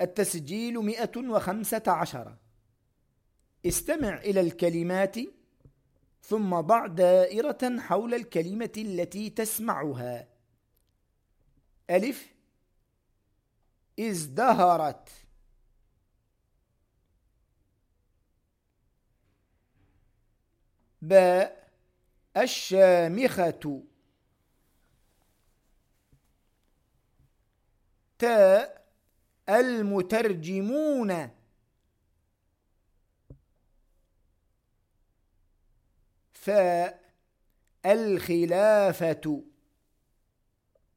التسجيل مئة وخمسة عشر. استمع إلى الكلمات ثم ضع دائرة حول الكلمة التي تسمعها. ألف. ازدهرت. باء. الشامخة. تاء. المترجمون. فاء الخلافة